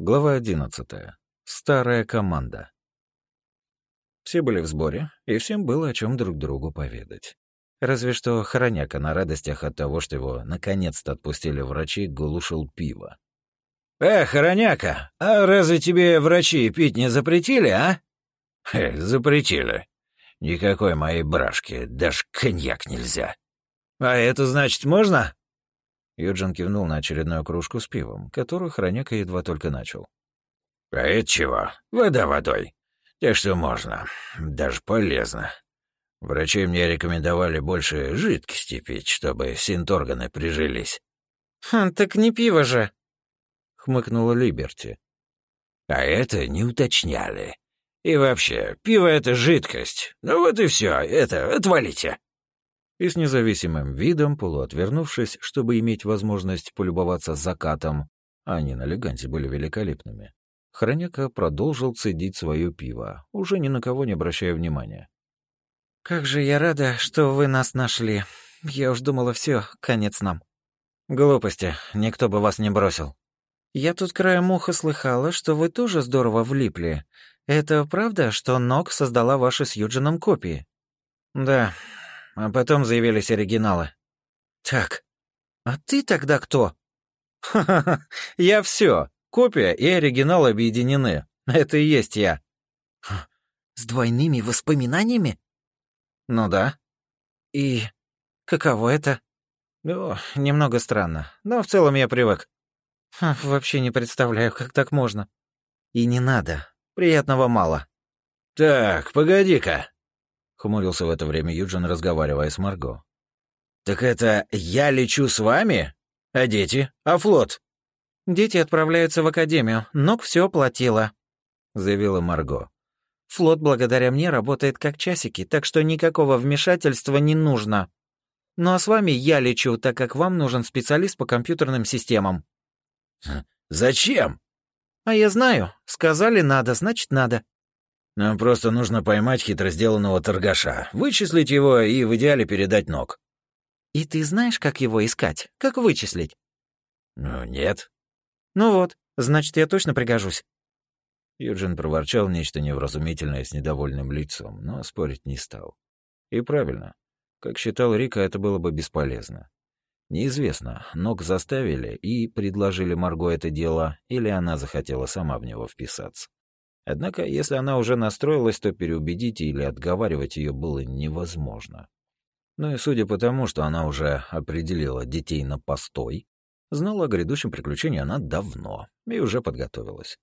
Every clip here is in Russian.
Глава 11. Старая команда. Все были в сборе, и всем было о чем друг другу поведать. Разве что Хороняка на радостях от того, что его наконец-то отпустили врачи, глушил пиво. «Э, Хороняка, а разве тебе врачи пить не запретили, а?» «Хе, запретили. Никакой моей брашки, даже коньяк нельзя». «А это значит можно?» Юджин кивнул на очередную кружку с пивом, которую Хроняка едва только начал. «А это чего? Вода водой. Так что можно. Даже полезно. Врачи мне рекомендовали больше жидкости пить, чтобы синторганы прижились». «Хм, «Так не пиво же», — хмыкнула Либерти. «А это не уточняли. И вообще, пиво — это жидкость. Ну вот и все. Это, отвалите» и с независимым видом, полуотвернувшись, чтобы иметь возможность полюбоваться закатом, они на Леганте были великолепными, Хроняка продолжил цедить свое пиво, уже ни на кого не обращая внимания. «Как же я рада, что вы нас нашли. Я уж думала, все, конец нам». «Глупости, никто бы вас не бросил». «Я тут краем уха слыхала, что вы тоже здорово влипли. Это правда, что Нок создала ваши с Юджином копии?» «Да, а потом заявились оригиналы. Так, а ты тогда кто? Ха-ха-ха, я все. Копия и оригинал объединены. Это и есть я. С двойными воспоминаниями? Ну да. И каково это? Ну, немного странно, но в целом я привык. вообще не представляю, как так можно. И не надо. Приятного мало. Так, погоди-ка. Хмурился в это время Юджин, разговаривая с Марго. «Так это я лечу с вами? А дети? А флот?» «Дети отправляются в академию, Нок все оплатила», — заявила Марго. «Флот благодаря мне работает как часики, так что никакого вмешательства не нужно. Ну а с вами я лечу, так как вам нужен специалист по компьютерным системам». «Зачем?» «А я знаю. Сказали надо, значит надо. Нам просто нужно поймать хитро сделанного торгаша, вычислить его и в идеале передать ног. И ты знаешь, как его искать? Как вычислить? Ну, нет. Ну вот, значит, я точно пригожусь. Юджин проворчал нечто невразумительное с недовольным лицом, но спорить не стал. И правильно. Как считал Рика, это было бы бесполезно. Неизвестно, ног заставили и предложили Марго это дело, или она захотела сама в него вписаться. Однако, если она уже настроилась, то переубедить или отговаривать ее было невозможно. Ну и судя по тому, что она уже определила детей на постой, знала о грядущем приключении она давно и уже подготовилась.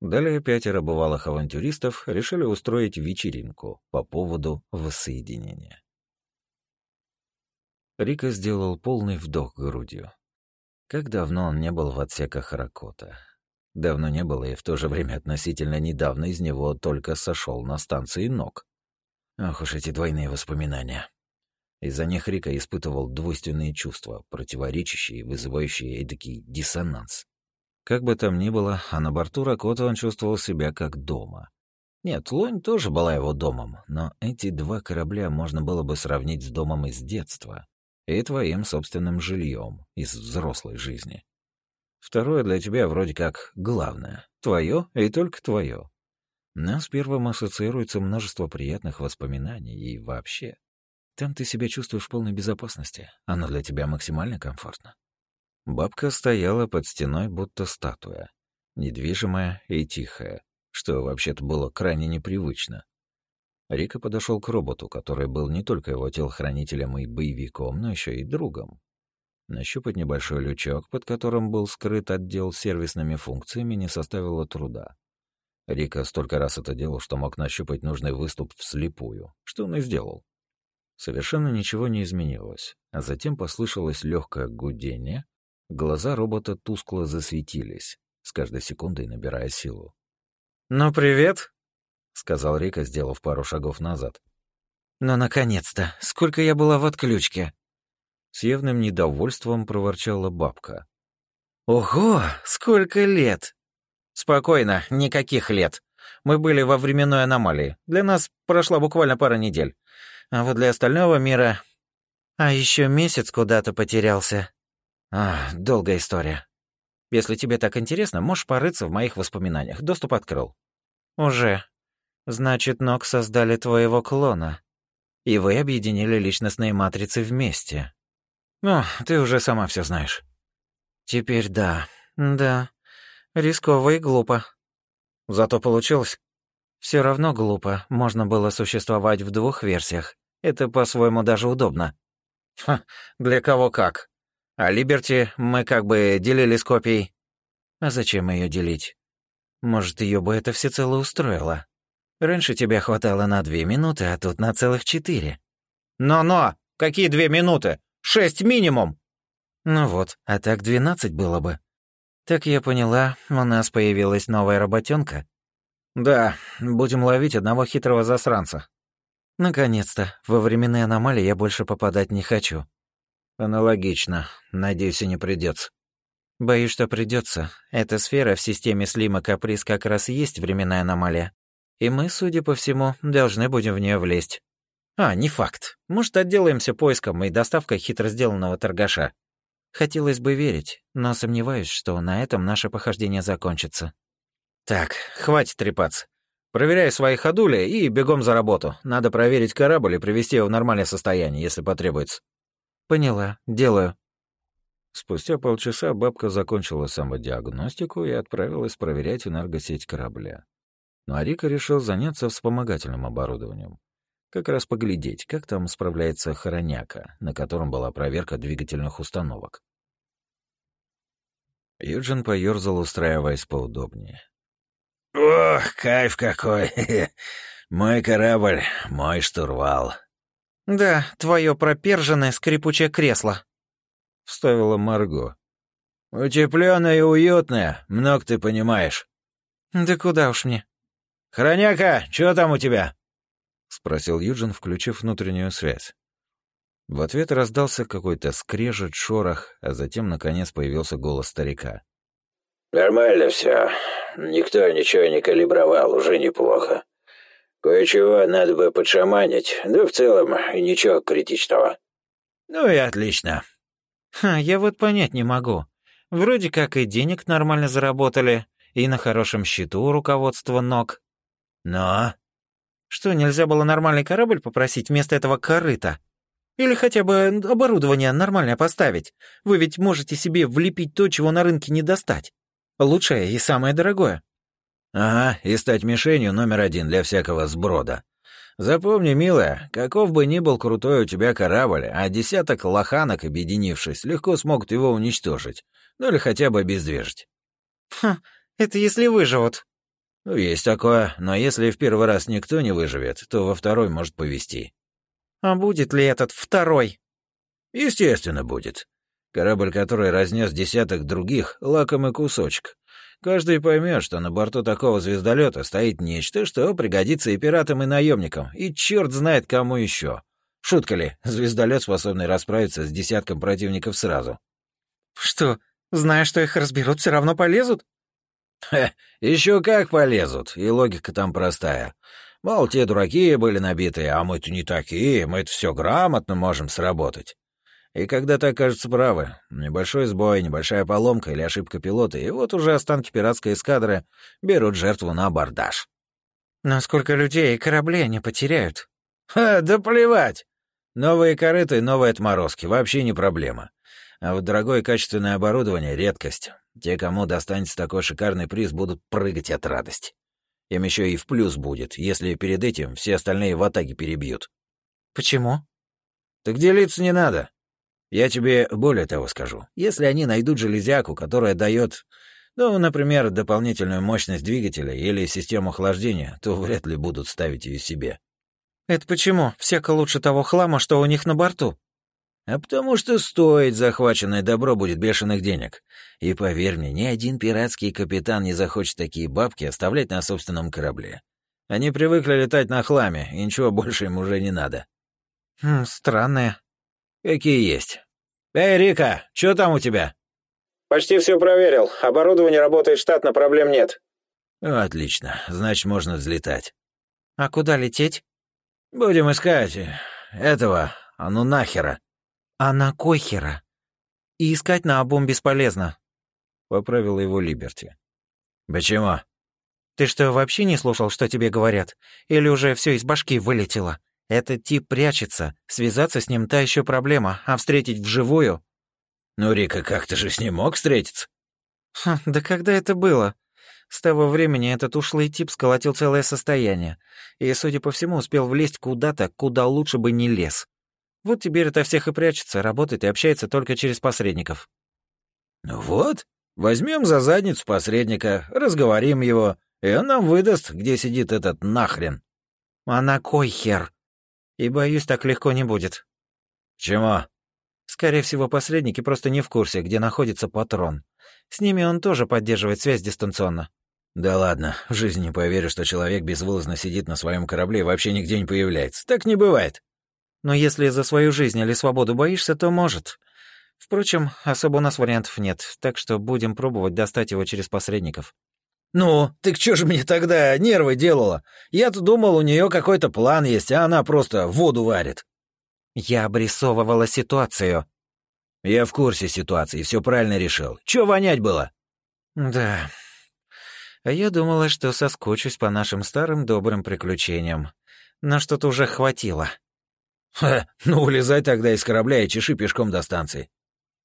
Далее пятеро бывалых авантюристов решили устроить вечеринку по поводу воссоединения. Рика сделал полный вдох грудью. Как давно он не был в отсеках Ракота. Давно не было, и в то же время относительно недавно из него только сошел на станции ног. Ох уж эти двойные воспоминания. Из-за них Рика испытывал двойственные чувства, противоречащие и вызывающие эдакий диссонанс. Как бы там ни было, а на борту Ракота он чувствовал себя как дома. Нет, Лонь тоже была его домом, но эти два корабля можно было бы сравнить с домом из детства и твоим собственным жильем из взрослой жизни. Второе для тебя вроде как главное. Твое и только твое. Но с первым ассоциируется множество приятных воспоминаний и вообще. Там ты себя чувствуешь в полной безопасности. Оно для тебя максимально комфортно. Бабка стояла под стеной, будто статуя. Недвижимая и тихая, что вообще-то было крайне непривычно. Рика подошел к роботу, который был не только его телохранителем и боевиком, но еще и другом, Нащупать небольшой лючок, под которым был скрыт отдел сервисными функциями, не составило труда. Рика столько раз это делал, что мог нащупать нужный выступ вслепую, что он и сделал. Совершенно ничего не изменилось, а затем послышалось легкое гудение, глаза робота тускло засветились, с каждой секундой набирая силу. «Ну, привет», — сказал Рика, сделав пару шагов назад. «Ну, наконец-то! Сколько я была в отключке!» С явным недовольством проворчала бабка. «Ого, сколько лет!» «Спокойно, никаких лет. Мы были во временной аномалии. Для нас прошла буквально пара недель. А вот для остального мира... А еще месяц куда-то потерялся. А, долгая история». Если тебе так интересно, можешь порыться в моих воспоминаниях. Доступ открыл». «Уже. Значит, Нок создали твоего клона. И вы объединили личностные матрицы вместе. Ну, ты уже сама все знаешь». «Теперь да. Да. Рисково и глупо. Зато получилось. Все равно глупо. Можно было существовать в двух версиях. Это по-своему даже удобно. Ха, для кого как. А Либерти мы как бы делили с копией. А зачем ее делить? Может, ее бы это всецело устроило. Раньше тебя хватало на две минуты, а тут на целых четыре. Но-но! Какие две минуты? Шесть минимум! Ну вот, а так двенадцать было бы. Так я поняла, у нас появилась новая работенка. Да, будем ловить одного хитрого засранца. Наконец-то, во временные аномалии я больше попадать не хочу. Аналогично. Надеюсь, и не придется. Боюсь, что придется. Эта сфера в системе Слима Каприз как раз есть временная аномалия. И мы, судя по всему, должны будем в нее влезть. А, не факт. Может, отделаемся поиском и доставкой хитро сделанного торгаша. Хотелось бы верить, но сомневаюсь, что на этом наше похождение закончится. Так, хватит трепаться. Проверяй свои ходули и бегом за работу. Надо проверить корабль и привести его в нормальное состояние, если потребуется. Поняла, делаю. Спустя полчаса бабка закончила самодиагностику и отправилась проверять энергосеть корабля. Ну а Рика решил заняться вспомогательным оборудованием. Как раз поглядеть, как там справляется хороняка, на котором была проверка двигательных установок. Юджин поёрзал, устраиваясь поудобнее. «Ох, кайф какой! Мой корабль, мой штурвал!» «Да, твое проперженное скрипучее кресло», — вставила Марго. «Утеплённое и уютное, много ты понимаешь». «Да куда уж мне». «Хроняка, что там у тебя?» — спросил Юджин, включив внутреннюю связь. В ответ раздался какой-то скрежет, шорох, а затем, наконец, появился голос старика. «Нормально все. Никто ничего не калибровал, уже неплохо. Кое-чего надо бы подшаманить, да в целом ничего критичного». «Ну и отлично». «Ха, я вот понять не могу. Вроде как и денег нормально заработали, и на хорошем счету у руководства ног». «Но...» Что, нельзя было нормальный корабль попросить вместо этого корыта? Или хотя бы оборудование нормальное поставить? Вы ведь можете себе влепить то, чего на рынке не достать. Лучшее и самое дорогое. Ага, и стать мишенью номер один для всякого сброда. Запомни, милая, каков бы ни был крутой у тебя корабль, а десяток лоханок, объединившись, легко смогут его уничтожить. Ну или хотя бы обездвижить. Ха, это если выживут. Ну, есть такое, но если в первый раз никто не выживет, то во второй может повезти. А будет ли этот второй? Естественно, будет. Корабль, который разнес десяток других, лакомый кусочек. Каждый поймет, что на борту такого звездолета стоит нечто, что пригодится и пиратам, и наемникам, и черт знает кому еще. Шутка ли, звездолет, способный расправиться с десятком противников сразу. Что, зная, что их разберут, все равно полезут? еще как полезут, и логика там простая. Мол, те дураки были набитые, а мы-то не такие, мы-то все грамотно можем сработать. И когда так кажется правы, небольшой сбой, небольшая поломка или ошибка пилота, и вот уже останки пиратской эскадры берут жертву на абордаж. Но сколько людей и кораблей они потеряют? Ха, да плевать! Новые корыты и новые отморозки — вообще не проблема. А вот дорогое качественное оборудование — редкость. Те, кому достанется такой шикарный приз, будут прыгать от радости. Им еще и в плюс будет, если перед этим все остальные в атаге перебьют. Почему? Так делиться не надо. Я тебе более того скажу. Если они найдут железяку, которая дает, ну, например, дополнительную мощность двигателя или систему охлаждения, то вряд ли будут ставить ее себе. Это почему? Всяко лучше того хлама, что у них на борту. А потому что стоить захваченное добро будет бешеных денег. И поверь мне, ни один пиратский капитан не захочет такие бабки оставлять на собственном корабле. Они привыкли летать на хламе, и ничего больше им уже не надо. Хм, странные. Какие есть. Эй, Рика, что там у тебя? Почти все проверил. Оборудование работает штатно, проблем нет. Отлично. Значит, можно взлетать. А куда лететь? Будем искать этого, а ну нахера. А на кой хера? И искать на обум бесполезно. поправила его Либерти. «Почему?» «Ты что, вообще не слушал, что тебе говорят? Или уже все из башки вылетело? Этот тип прячется, связаться с ним та еще проблема, а встретить вживую...» «Ну, Рика, как ты же с ним мог встретиться?» «Да когда это было?» С того времени этот ушлый тип сколотил целое состояние, и, судя по всему, успел влезть куда-то, куда лучше бы не лез. Вот теперь это всех и прячется, работает и общается только через посредников. «Ну вот, возьмем за задницу посредника, разговорим его, и он нам выдаст, где сидит этот нахрен». «А на кой хер?» И, боюсь, так легко не будет. «Чему?» Скорее всего, посредники просто не в курсе, где находится патрон. С ними он тоже поддерживает связь дистанционно. «Да ладно, в жизни не поверю, что человек безвылазно сидит на своем корабле и вообще нигде не появляется. Так не бывает». «Но если за свою жизнь или свободу боишься, то может. Впрочем, особо у нас вариантов нет, так что будем пробовать достать его через посредников». «Ну, ты чё же мне тогда нервы делала? Я-то думал, у нее какой-то план есть, а она просто воду варит». «Я обрисовывала ситуацию». «Я в курсе ситуации, все правильно решил. Чё вонять было?» «Да, а я думала, что соскучусь по нашим старым добрым приключениям. Но что-то уже хватило. Ха, ну улезай тогда из корабля и чеши пешком до станции.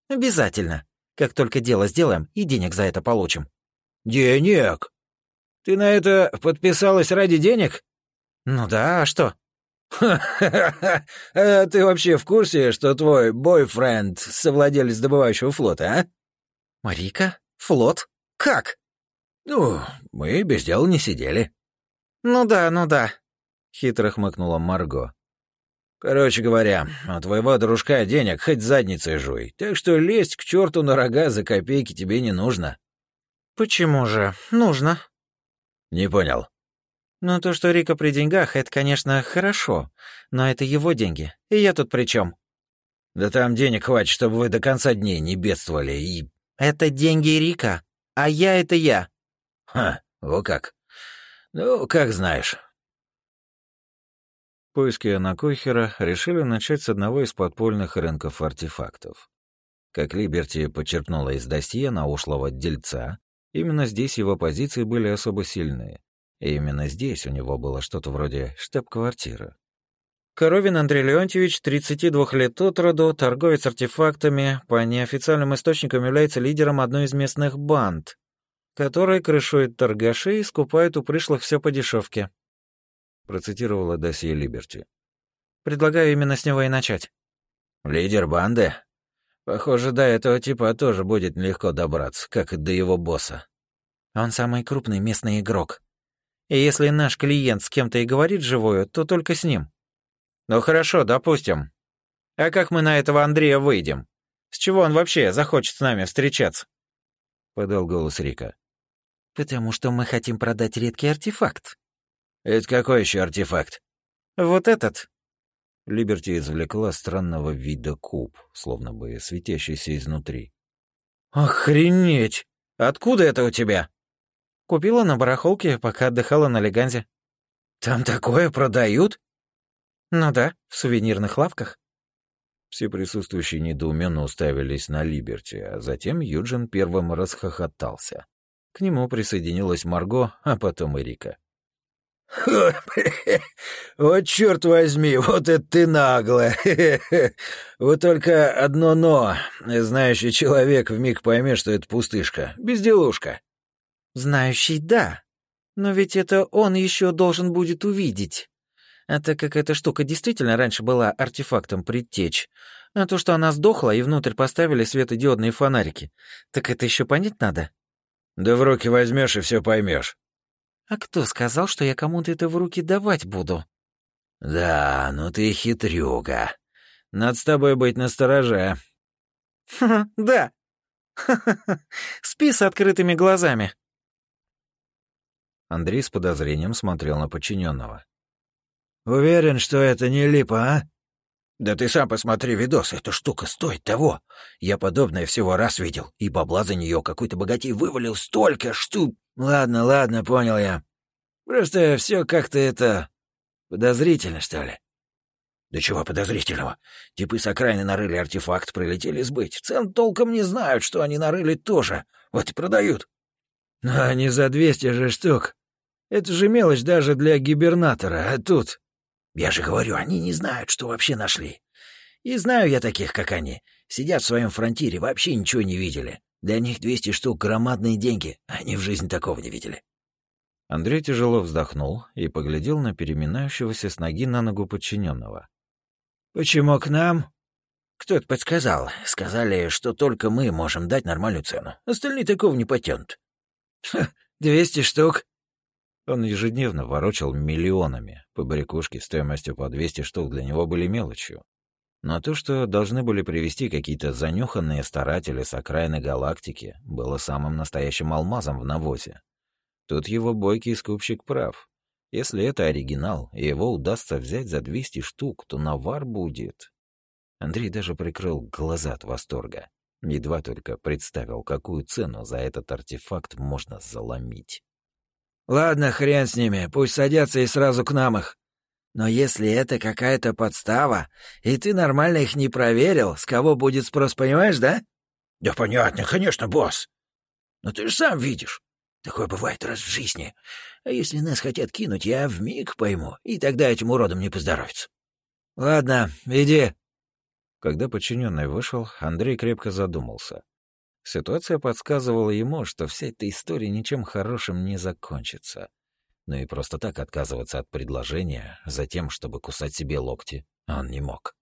Обязательно. Как только дело сделаем, и денег за это получим. Денег? Ты на это подписалась ради денег? Ну да, а что? Ха-ха-ха! А ты вообще в курсе, что твой бойфренд — совладелец добывающего флота, а? Марика? Флот? Как? «Ну, мы без дела не сидели». «Ну да, ну да», — хитро хмыкнула Марго. «Короче говоря, у твоего дружка денег хоть задницей жуй, так что лезть к черту на рога за копейки тебе не нужно». «Почему же? Нужно». «Не понял». «Ну, то, что Рика при деньгах, это, конечно, хорошо, но это его деньги, и я тут при чем? «Да там денег хватит, чтобы вы до конца дней не бедствовали и...» «Это деньги Рика, а я — это я. «Ха, во как. Ну, как знаешь». Поиски Анакохера решили начать с одного из подпольных рынков артефактов. Как Либерти почерпнула из досье на ушлого дельца, именно здесь его позиции были особо сильные. И именно здесь у него было что-то вроде штаб-квартиры. Коровин Андрей Леонтьевич, 32 лет от роду, торговец артефактами, по неофициальным источникам является лидером одной из местных банд который крышует торгашей и скупает у пришлых все по дешевке. Процитировала досье Либерти. Предлагаю именно с него и начать. Лидер банды? Похоже, до этого типа тоже будет нелегко добраться, как и до его босса. Он самый крупный местный игрок. И если наш клиент с кем-то и говорит живую, то только с ним. Ну хорошо, допустим. А как мы на этого Андрея выйдем? С чего он вообще захочет с нами встречаться? Подал голос Рика. «Потому что мы хотим продать редкий артефакт». «Это какой еще артефакт?» «Вот этот». Либерти извлекла странного вида куб, словно бы светящийся изнутри. «Охренеть! Откуда это у тебя?» «Купила на барахолке, пока отдыхала на Леганзе». «Там такое продают?» «Ну да, в сувенирных лавках». Все присутствующие недоуменно уставились на Либерти, а затем Юджин первым расхохотался. К нему присоединилась Марго, а потом и Рика. «Вот черт возьми, вот это ты нагло! Вот только одно «но». Знающий человек вмиг поймет, что это пустышка, безделушка». «Знающий, да. Но ведь это он еще должен будет увидеть. А так как эта штука действительно раньше была артефактом предтеч, а то, что она сдохла и внутрь поставили светодиодные фонарики, так это еще понять надо». Да в руки возьмешь и все поймешь. А кто сказал, что я кому-то это в руки давать буду? Да, ну ты хитрюга. Надо с тобой быть настороже. да. Спи с открытыми глазами. Андрей с подозрением смотрел на подчиненного. Уверен, что это не липа, а? «Да ты сам посмотри видос, эта штука стоит того. Я подобное всего раз видел, и бабла за нее какой-то богатей вывалил столько, что...» «Ладно, ладно, понял я. Просто все как-то это... подозрительно, что ли?» «Да чего подозрительного? Типы с окраины нарыли артефакт, прилетели сбыть. Цен толком не знают, что они нарыли тоже. Вот и продают. Но не за двести же штук. Это же мелочь даже для гибернатора, а тут... Я же говорю, они не знают, что вообще нашли. И знаю я таких, как они. Сидят в своем фронтире, вообще ничего не видели. Для них двести штук — громадные деньги. Они в жизни такого не видели. Андрей тяжело вздохнул и поглядел на переминающегося с ноги на ногу подчиненного. «Почему к нам?» «Кто-то подсказал. Сказали, что только мы можем дать нормальную цену. Остальные такого не потянут». «Двести штук?» Он ежедневно ворочал миллионами. По барикушке стоимостью по 200 штук для него были мелочью. Но то, что должны были привести какие-то занюханные старатели с окраины галактики, было самым настоящим алмазом в навозе. Тут его бойкий скупщик прав. Если это оригинал, и его удастся взять за 200 штук, то навар будет. Андрей даже прикрыл глаза от восторга. Едва только представил, какую цену за этот артефакт можно заломить. «Ладно, хрен с ними, пусть садятся и сразу к нам их. Но если это какая-то подстава, и ты нормально их не проверил, с кого будет спрос, понимаешь, да?» «Да понятно, конечно, босс. Но ты же сам видишь. Такое бывает раз в жизни. А если нас хотят кинуть, я вмиг пойму, и тогда этим уродам не поздоровится. Ладно, иди. Когда подчиненный вышел, Андрей крепко задумался. Ситуация подсказывала ему, что вся эта история ничем хорошим не закончится. Но и просто так отказываться от предложения, за тем, чтобы кусать себе локти, он не мог.